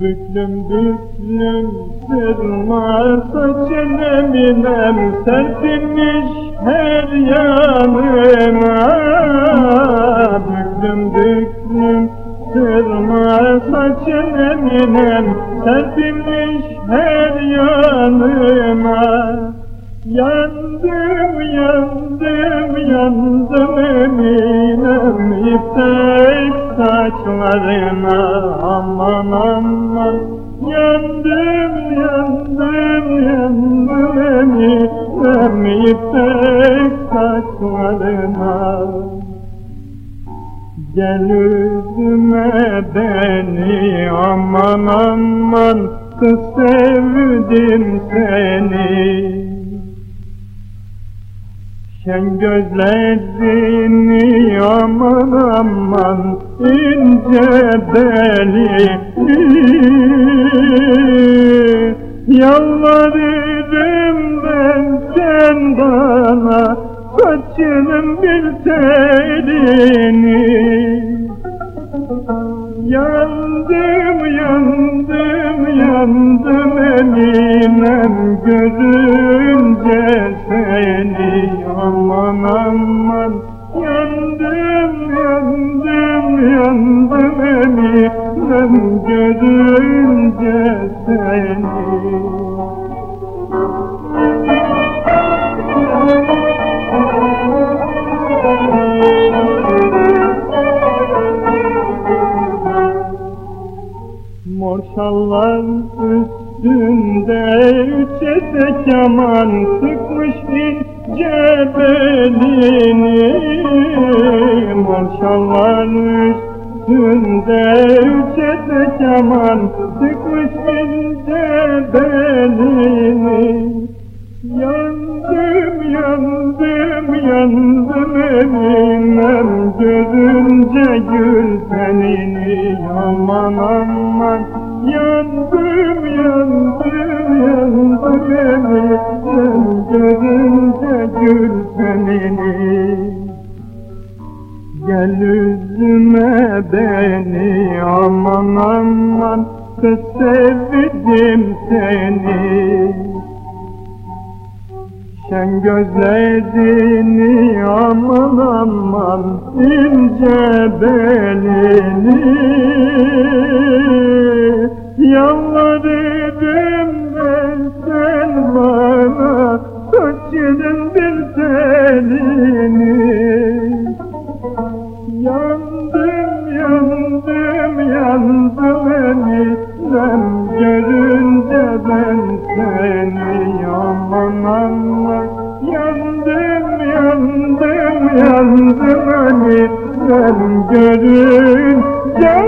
Büklüm büklüm sırma çeneminem serpilmiş her yanıma çeneminem serpilmiş her yanıma. Yandım, yandım, yandım eminem ipek saçlarına. Aman aman. Yandım, yandım, yandım eminem ipek saçlarına Gel üzme beni aman aman kız sevdim seni. Şen gözlerini aman aman ince beli Yalvarırım ben sen bana saçının bir telini. Yandım, yandım, yandım eminem görünce seni aman aman. Yandım, yandım, yandım eminem görünce seni Mor şallar üstünde üç etek yaman sıkmış ince belini Mor şallar üstünde üç etek yaman sıkmış ince belini Yandım, yandım, yandım eminem Görünce gül tenini aman aman. Yandım, yandım, yandım eminem Görünce gül tenini Gel üzme beni aman aman Kız sevdim seni Şen gözlerini aman aman ince belini. Yalvarırım ben sen bana saçının bir telini. Yandım yandım yandım elimden görünce ben seni aman aman yandım yandım elimden görünce